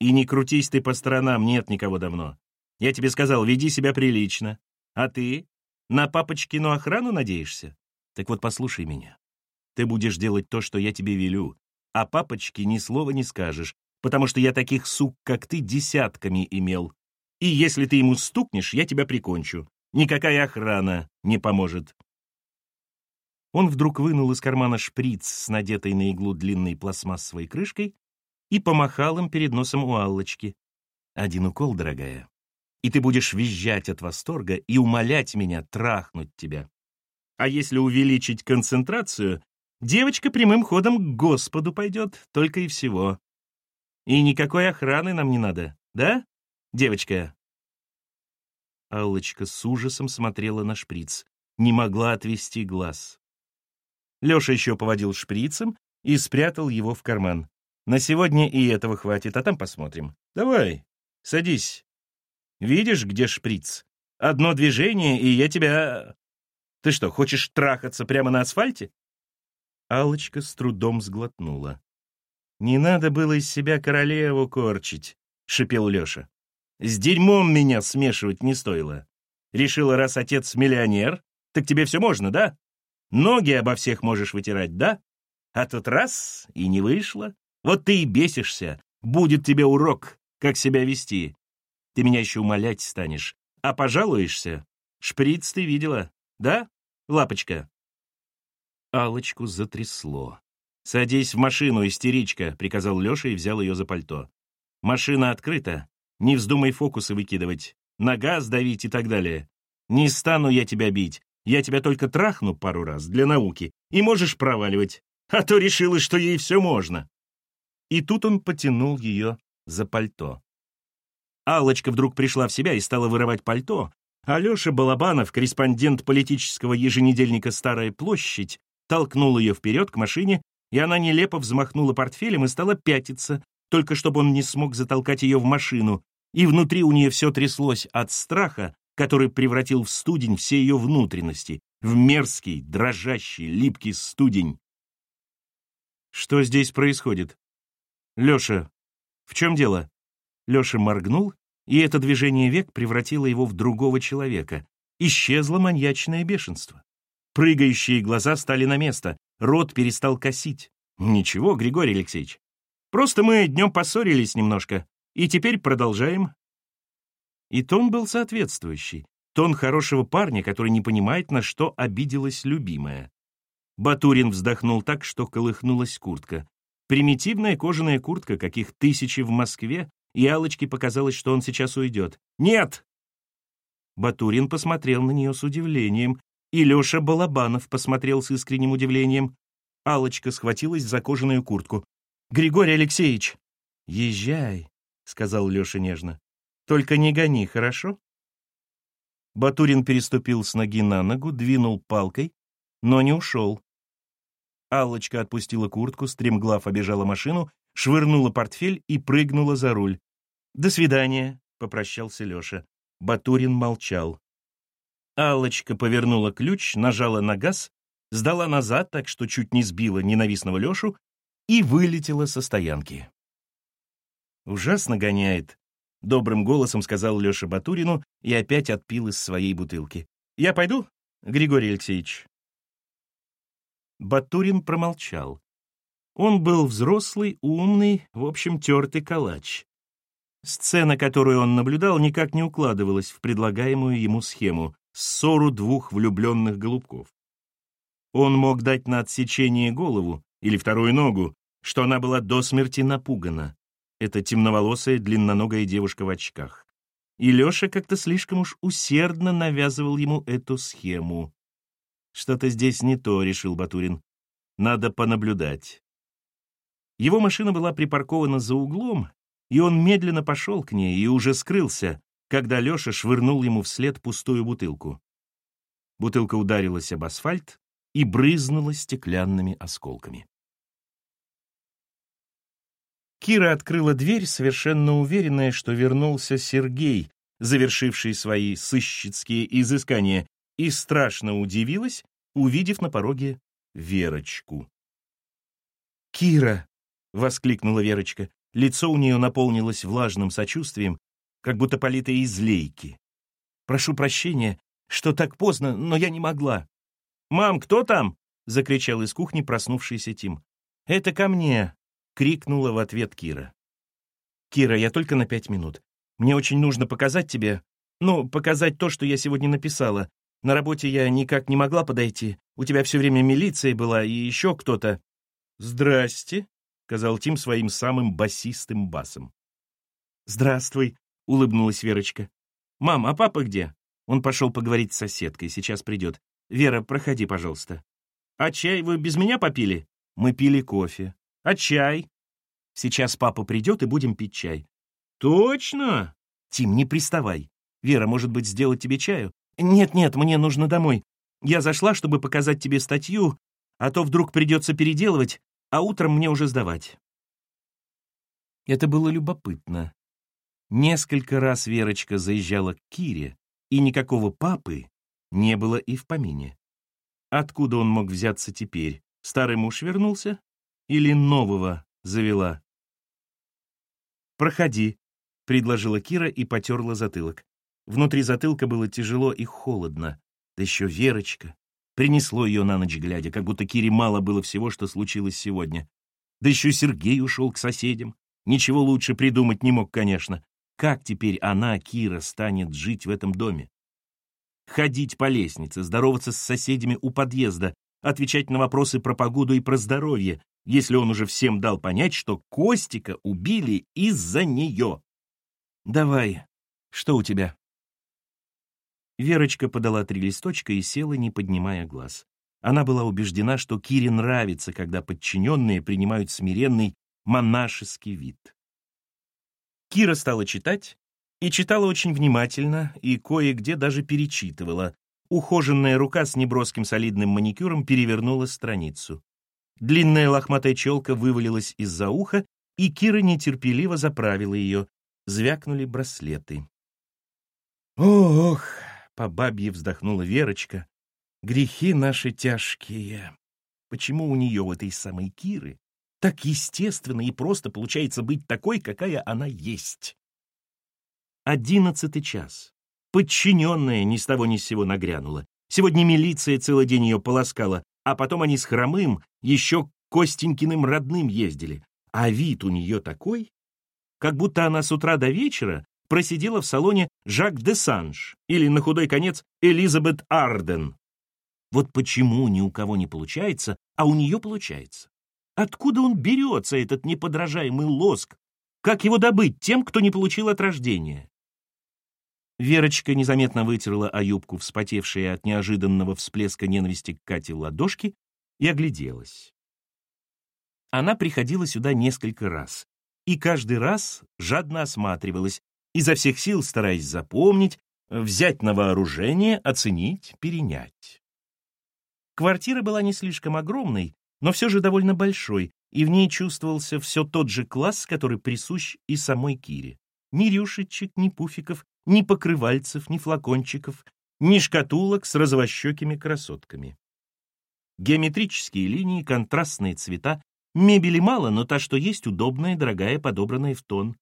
и не крутись ты по сторонам, нет никого давно. Я тебе сказал, веди себя прилично. А ты? На папочкину охрану надеешься? Так вот послушай меня. Ты будешь делать то, что я тебе велю, а папочке ни слова не скажешь, потому что я таких сук, как ты, десятками имел. И если ты ему стукнешь, я тебя прикончу. Никакая охрана не поможет». Он вдруг вынул из кармана шприц с надетой на иглу длинной пластмассовой крышкой и помахал им перед носом у Аллочки. «Один укол, дорогая, и ты будешь визжать от восторга и умолять меня трахнуть тебя. А если увеличить концентрацию, Девочка прямым ходом к Господу пойдет, только и всего. И никакой охраны нам не надо, да, девочка?» Аллочка с ужасом смотрела на шприц, не могла отвести глаз. Леша еще поводил шприцем и спрятал его в карман. «На сегодня и этого хватит, а там посмотрим. Давай, садись. Видишь, где шприц? Одно движение, и я тебя... Ты что, хочешь трахаться прямо на асфальте?» Алочка с трудом сглотнула. «Не надо было из себя королеву корчить», — шипел Леша. «С дерьмом меня смешивать не стоило. Решила, раз отец миллионер, так тебе все можно, да? Ноги обо всех можешь вытирать, да? А тут раз — и не вышло. Вот ты и бесишься. Будет тебе урок, как себя вести. Ты меня еще умолять станешь. А пожалуешься? Шприц ты видела, да, лапочка?» Алочку затрясло. «Садись в машину, истеричка», — приказал Леша и взял ее за пальто. «Машина открыта. Не вздумай фокусы выкидывать. На газ давить и так далее. Не стану я тебя бить. Я тебя только трахну пару раз для науки, и можешь проваливать. А то решила, что ей все можно». И тут он потянул ее за пальто. алочка вдруг пришла в себя и стала вырывать пальто, а Леша Балабанов, корреспондент политического еженедельника «Старая площадь», толкнул ее вперед к машине, и она нелепо взмахнула портфелем и стала пятиться, только чтобы он не смог затолкать ее в машину, и внутри у нее все тряслось от страха, который превратил в студень все ее внутренности, в мерзкий, дрожащий, липкий студень. «Что здесь происходит?» «Леша, в чем дело?» Леша моргнул, и это движение век превратило его в другого человека. Исчезло маньячное бешенство. Прыгающие глаза стали на место, рот перестал косить. Ничего, Григорий Алексеевич. Просто мы днем поссорились немножко, и теперь продолжаем. И тон был соответствующий. Тон хорошего парня, который не понимает, на что обиделась любимая. Батурин вздохнул так, что колыхнулась куртка. Примитивная кожаная куртка, каких тысячи в Москве, и Аллочке показалось, что он сейчас уйдет. «Нет!» Батурин посмотрел на нее с удивлением, и Леша Балабанов посмотрел с искренним удивлением. Алочка схватилась за кожаную куртку. «Григорий Алексеевич!» «Езжай», — сказал Леша нежно. «Только не гони, хорошо?» Батурин переступил с ноги на ногу, двинул палкой, но не ушел. Аллочка отпустила куртку, стремглав обежала машину, швырнула портфель и прыгнула за руль. «До свидания», — попрощался Леша. Батурин молчал. Аллочка повернула ключ, нажала на газ, сдала назад, так что чуть не сбила ненавистного Лешу, и вылетела со стоянки. «Ужасно гоняет», — добрым голосом сказал Леша Батурину и опять отпил из своей бутылки. «Я пойду, Григорий Алексеевич?» Батурин промолчал. Он был взрослый, умный, в общем, тертый калач. Сцена, которую он наблюдал, никак не укладывалась в предлагаемую ему схему — ссору двух влюбленных голубков. Он мог дать на отсечение голову или вторую ногу, что она была до смерти напугана. Это темноволосая, длинноногая девушка в очках. И Леша как-то слишком уж усердно навязывал ему эту схему. «Что-то здесь не то», — решил Батурин. «Надо понаблюдать». Его машина была припаркована за углом, и он медленно пошел к ней и уже скрылся, когда Леша швырнул ему вслед пустую бутылку. Бутылка ударилась об асфальт и брызнула стеклянными осколками. Кира открыла дверь, совершенно уверенная, что вернулся Сергей, завершивший свои сыщицкие изыскания, и страшно удивилась, увидев на пороге Верочку. «Кира!» — воскликнула Верочка. Лицо у нее наполнилось влажным сочувствием, как будто политое из лейки. «Прошу прощения, что так поздно, но я не могла». «Мам, кто там?» — закричал из кухни проснувшийся Тим. «Это ко мне!» — крикнула в ответ Кира. «Кира, я только на пять минут. Мне очень нужно показать тебе, ну, показать то, что я сегодня написала. На работе я никак не могла подойти. У тебя все время милиция была и еще кто-то». «Здрасте», — сказал Тим своим самым басистым басом. «Здравствуй», — улыбнулась Верочка. «Мам, а папа где?» Он пошел поговорить с соседкой, сейчас придет. «Вера, проходи, пожалуйста». «А чай вы без меня попили?» «Мы пили кофе». «А чай?» «Сейчас папа придет, и будем пить чай». «Точно?» «Тим, не приставай. Вера, может быть, сделать тебе чаю? «Нет-нет, мне нужно домой. Я зашла, чтобы показать тебе статью, а то вдруг придется переделывать, а утром мне уже сдавать». Это было любопытно. Несколько раз Верочка заезжала к Кире, и никакого папы не было и в помине. Откуда он мог взяться теперь? Старый муж вернулся? Или нового завела? «Проходи», — предложила Кира и потерла затылок. Внутри затылка было тяжело и холодно. Да еще Верочка. Принесло ее на ночь глядя, как будто Кире мало было всего, что случилось сегодня. Да еще Сергей ушел к соседям. Ничего лучше придумать не мог, конечно. Как теперь она, Кира, станет жить в этом доме? Ходить по лестнице, здороваться с соседями у подъезда, отвечать на вопросы про погоду и про здоровье, если он уже всем дал понять, что Костика убили из-за нее. «Давай, что у тебя?» Верочка подала три листочка и села, не поднимая глаз. Она была убеждена, что Кире нравится, когда подчиненные принимают смиренный монашеский вид. Кира стала читать, и читала очень внимательно, и кое-где даже перечитывала. Ухоженная рука с неброским солидным маникюром перевернула страницу. Длинная лохматая челка вывалилась из-за уха, и Кира нетерпеливо заправила ее. Звякнули браслеты. «Ох!» По бабье вздохнула Верочка. Грехи наши тяжкие. Почему у нее, у этой самой Киры, так естественно и просто получается быть такой, какая она есть? Одиннадцатый час. Подчиненная ни с того ни с сего нагрянула. Сегодня милиция целый день ее полоскала, а потом они с Хромым еще к Костенькиным родным ездили. А вид у нее такой, как будто она с утра до вечера просидела в салоне Жак де Санж или, на худой конец, Элизабет Арден. Вот почему ни у кого не получается, а у нее получается. Откуда он берется, этот неподражаемый лоск? Как его добыть тем, кто не получил от рождения? Верочка незаметно вытерла о юбку вспотевшие от неожиданного всплеска ненависти к Кате ладошки и огляделась. Она приходила сюда несколько раз, и каждый раз жадно осматривалась, изо всех сил стараясь запомнить, взять на вооружение, оценить, перенять. Квартира была не слишком огромной, но все же довольно большой, и в ней чувствовался все тот же класс, который присущ и самой Кире. Ни рюшечек, ни пуфиков, ни покрывальцев, ни флакончиков, ни шкатулок с розовощекими красотками. Геометрические линии, контрастные цвета, мебели мало, но та, что есть, удобная, дорогая, подобранная в тон.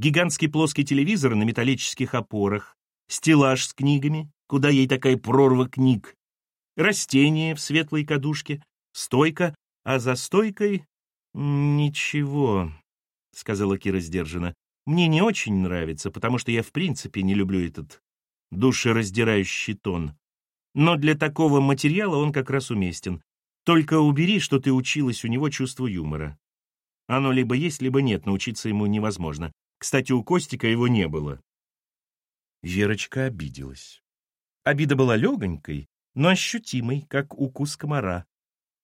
Гигантский плоский телевизор на металлических опорах, стеллаж с книгами, куда ей такая прорва книг, растение в светлой кадушке, стойка, а за стойкой... «Ничего», — сказала Кира сдержанно. Мне не очень нравится, потому что я в принципе не люблю этот душераздирающий тон. Но для такого материала он как раз уместен. Только убери, что ты училась у него чувству юмора. Оно либо есть, либо нет, научиться ему невозможно. Кстати, у Костика его не было. Верочка обиделась. Обида была легонькой, но ощутимой, как укус комара.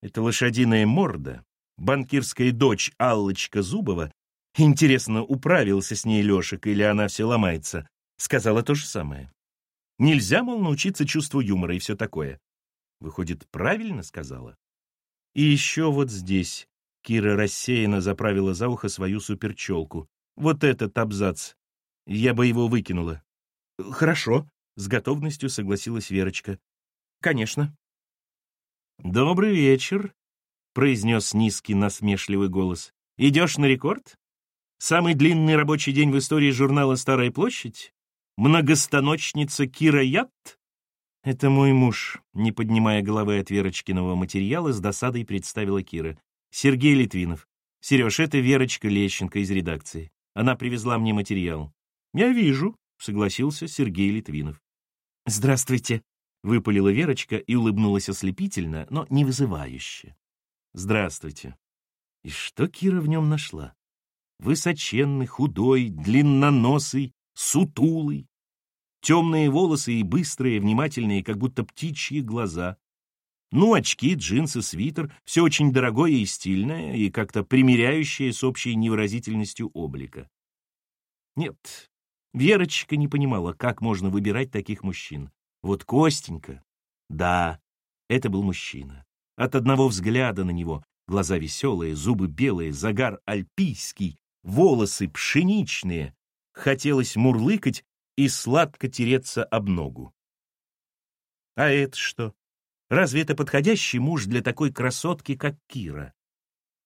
Это лошадиная морда, банкирская дочь Аллочка Зубова Интересно, управился с ней Лешек или она все ломается? Сказала то же самое. Нельзя, мол, научиться чувству юмора и все такое. Выходит, правильно сказала? И еще вот здесь Кира рассеянно заправила за ухо свою суперчелку. Вот этот абзац. Я бы его выкинула. Хорошо, с готовностью согласилась Верочка. Конечно. Добрый вечер, произнес низкий насмешливый голос. Идешь на рекорд? Самый длинный рабочий день в истории журнала «Старая площадь»? Многостаночница Кира Ят? Это мой муж, не поднимая головы от Верочкиного материала, с досадой представила Кира. Сергей Литвинов. Сереж, это Верочка Лещенко из редакции. Она привезла мне материал. Я вижу, согласился Сергей Литвинов. Здравствуйте, выпалила Верочка и улыбнулась ослепительно, но не вызывающе. Здравствуйте. И что Кира в нем нашла? Высоченный, худой, длинноносый, сутулый. Темные волосы и быстрые, внимательные, как будто птичьи глаза. Ну, очки, джинсы, свитер — все очень дорогое и стильное, и как-то примиряющее с общей невыразительностью облика. Нет, Верочка не понимала, как можно выбирать таких мужчин. Вот Костенька, да, это был мужчина. От одного взгляда на него глаза веселые, зубы белые, загар альпийский, волосы пшеничные, хотелось мурлыкать и сладко тереться об ногу. А это что? Разве это подходящий муж для такой красотки, как Кира?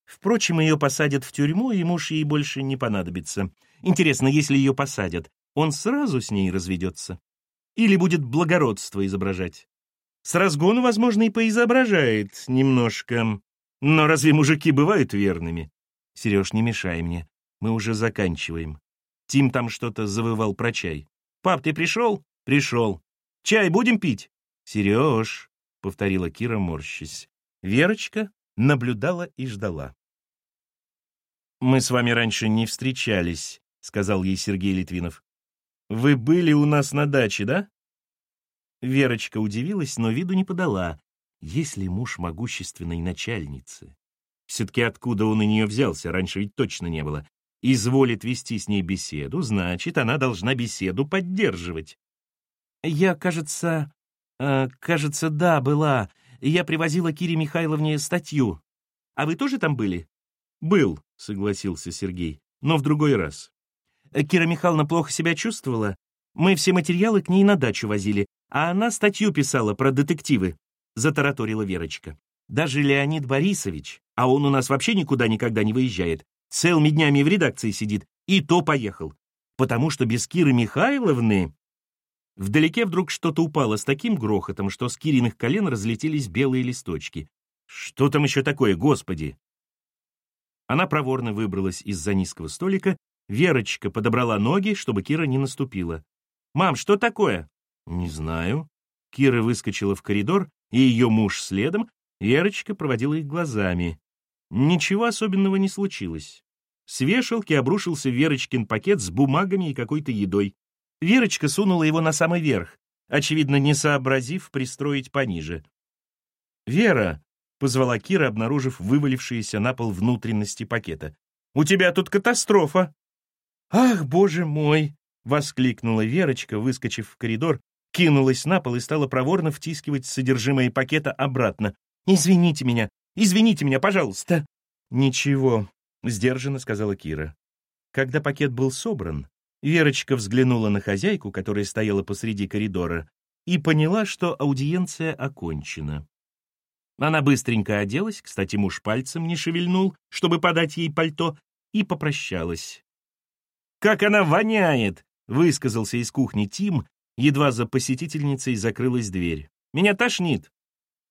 Впрочем, ее посадят в тюрьму, и муж ей больше не понадобится. Интересно, если ее посадят, он сразу с ней разведется? Или будет благородство изображать? С разгону, возможно, и поизображает немножко. Но разве мужики бывают верными? Сереж, не мешай мне. Мы уже заканчиваем. Тим там что-то завывал про чай. «Пап, ты пришел?» «Пришел. Чай будем пить?» «Сереж», — повторила Кира, морщись. Верочка наблюдала и ждала. «Мы с вами раньше не встречались», — сказал ей Сергей Литвинов. «Вы были у нас на даче, да?» Верочка удивилась, но виду не подала. Если муж могущественной начальницы, все-таки откуда он у нее взялся, раньше ведь точно не было, изволит вести с ней беседу, значит, она должна беседу поддерживать. Я, кажется, э, кажется, да, была. Я привозила Кире Михайловне статью. А вы тоже там были? Был, согласился Сергей, но в другой раз. Кира Михайловна плохо себя чувствовала. Мы все материалы к ней на дачу возили, а она статью писала про детективы, затараторила Верочка. Даже Леонид Борисович, а он у нас вообще никуда никогда не выезжает, целыми днями в редакции сидит, и то поехал. Потому что без Киры Михайловны... Вдалеке вдруг что-то упало с таким грохотом, что с Кириных колен разлетелись белые листочки. Что там еще такое, господи? Она проворно выбралась из-за низкого столика, Верочка подобрала ноги, чтобы Кира не наступила. «Мам, что такое?» «Не знаю». Кира выскочила в коридор, и ее муж следом. Верочка проводила их глазами. Ничего особенного не случилось. С вешалки обрушился Верочкин пакет с бумагами и какой-то едой. Верочка сунула его на самый верх, очевидно, не сообразив пристроить пониже. «Вера!» — позвала Кира, обнаружив вывалившиеся на пол внутренности пакета. «У тебя тут катастрофа!» «Ах, боже мой!» — воскликнула Верочка, выскочив в коридор, кинулась на пол и стала проворно втискивать содержимое пакета обратно. «Извините меня! Извините меня, пожалуйста!» «Ничего», — сдержанно сказала Кира. Когда пакет был собран, Верочка взглянула на хозяйку, которая стояла посреди коридора, и поняла, что аудиенция окончена. Она быстренько оделась, кстати, муж пальцем не шевельнул, чтобы подать ей пальто, и попрощалась. «Как она воняет!» — высказался из кухни Тим, едва за посетительницей закрылась дверь. «Меня тошнит!»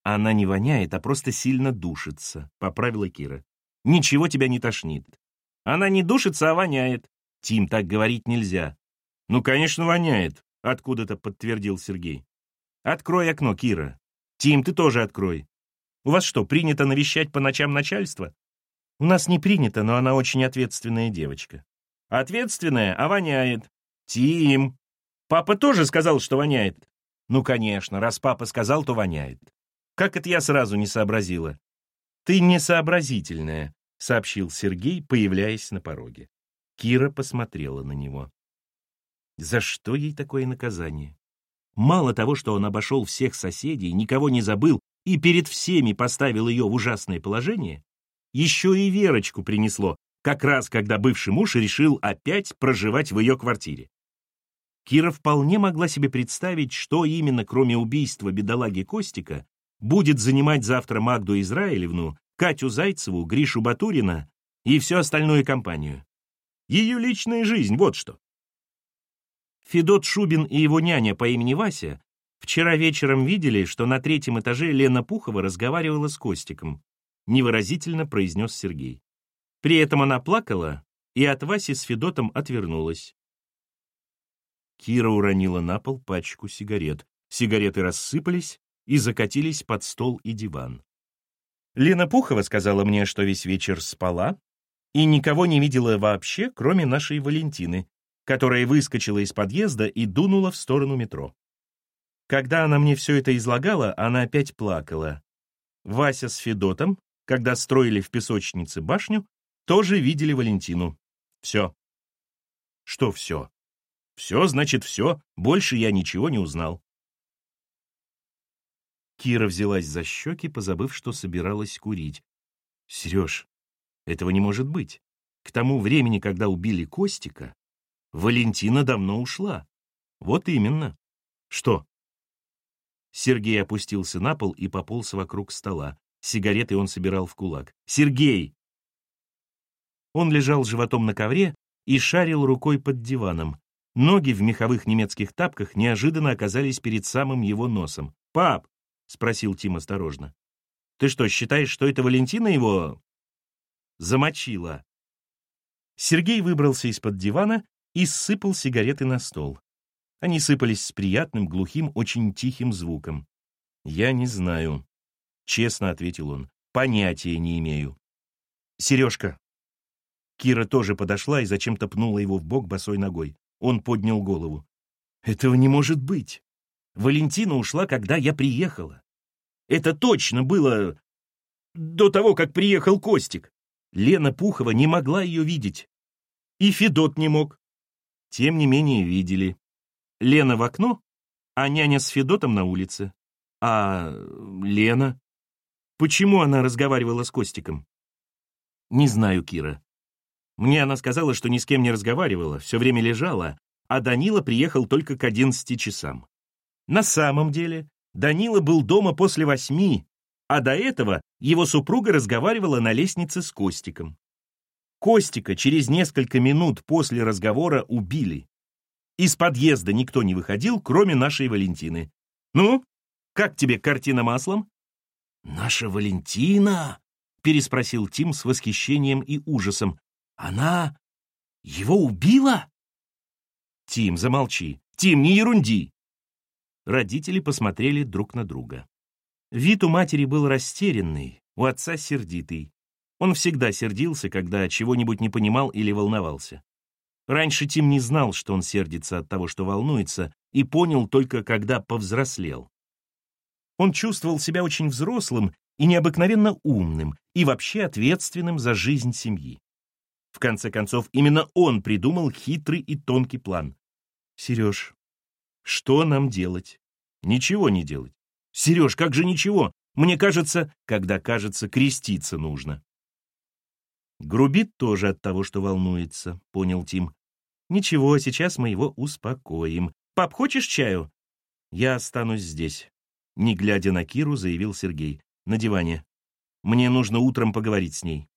«Она не воняет, а просто сильно душится», — поправила Кира. «Ничего тебя не тошнит. Она не душится, а воняет. Тим, так говорить нельзя. Ну, конечно, воняет, откуда-то подтвердил Сергей. Открой окно, Кира. Тим, ты тоже открой. У вас что, принято навещать по ночам начальство? У нас не принято, но она очень ответственная девочка. Ответственная, а воняет. Тим. Папа тоже сказал, что воняет. Ну, конечно, раз папа сказал, то воняет. Как это я сразу не сообразила? Ты несообразительная, сообщил Сергей, появляясь на пороге. Кира посмотрела на него. За что ей такое наказание? Мало того, что он обошел всех соседей, никого не забыл и перед всеми поставил ее в ужасное положение, еще и Верочку принесло, как раз когда бывший муж решил опять проживать в ее квартире. Кира вполне могла себе представить, что именно, кроме убийства бедолаги Костика, будет занимать завтра Магду Израилевну, Катю Зайцеву, Гришу Батурина и всю остальную компанию. Ее личная жизнь, вот что. Федот Шубин и его няня по имени Вася вчера вечером видели, что на третьем этаже Лена Пухова разговаривала с Костиком. Невыразительно произнес Сергей. При этом она плакала и от Васи с Федотом отвернулась. Кира уронила на пол пачку сигарет. Сигареты рассыпались и закатились под стол и диван. Лена Пухова сказала мне, что весь вечер спала, и никого не видела вообще, кроме нашей Валентины, которая выскочила из подъезда и дунула в сторону метро. Когда она мне все это излагала, она опять плакала. Вася с Федотом, когда строили в песочнице башню, тоже видели Валентину. Все. Что все? Все, значит, все. Больше я ничего не узнал. Кира взялась за щеки, позабыв, что собиралась курить. «Сереж, этого не может быть. К тому времени, когда убили Костика, Валентина давно ушла. Вот именно. Что? Сергей опустился на пол и пополз вокруг стола. Сигареты он собирал в кулак. «Сергей!» Он лежал животом на ковре и шарил рукой под диваном. Ноги в меховых немецких тапках неожиданно оказались перед самым его носом. «Пап!» — спросил Тим осторожно. «Ты что, считаешь, что это Валентина его замочила. Сергей выбрался из-под дивана и сыпал сигареты на стол. Они сыпались с приятным, глухим, очень тихим звуком. «Я не знаю», — честно ответил он. «Понятия не имею». «Сережка». Кира тоже подошла и зачем-то пнула его в бок босой ногой. Он поднял голову. «Этого не может быть. Валентина ушла, когда я приехала. Это точно было до того, как приехал Костик. Лена Пухова не могла ее видеть. И Федот не мог. Тем не менее видели. Лена в окно, а няня с Федотом на улице. А Лена? Почему она разговаривала с Костиком? Не знаю, Кира. Мне она сказала, что ни с кем не разговаривала, все время лежала, а Данила приехал только к одиннадцати часам. На самом деле, Данила был дома после восьми, а до этого его супруга разговаривала на лестнице с Костиком. Костика через несколько минут после разговора убили. Из подъезда никто не выходил, кроме нашей Валентины. Ну, как тебе картина маслом? «Наша Валентина?» — переспросил Тим с восхищением и ужасом. «Она его убила?» «Тим, замолчи. Тим, не ерунди!» Родители посмотрели друг на друга. Вид у матери был растерянный, у отца сердитый. Он всегда сердился, когда чего-нибудь не понимал или волновался. Раньше Тим не знал, что он сердится от того, что волнуется, и понял только, когда повзрослел. Он чувствовал себя очень взрослым и необыкновенно умным, и вообще ответственным за жизнь семьи. В конце концов, именно он придумал хитрый и тонкий план. «Сереж, что нам делать?» «Ничего не делать». «Сереж, как же ничего? Мне кажется, когда кажется, креститься нужно». Грубит тоже от того, что волнуется, понял Тим. Ничего, сейчас мы его успокоим. Пап, хочешь чаю? Я останусь здесь. Не глядя на Киру, заявил Сергей. На диване. Мне нужно утром поговорить с ней.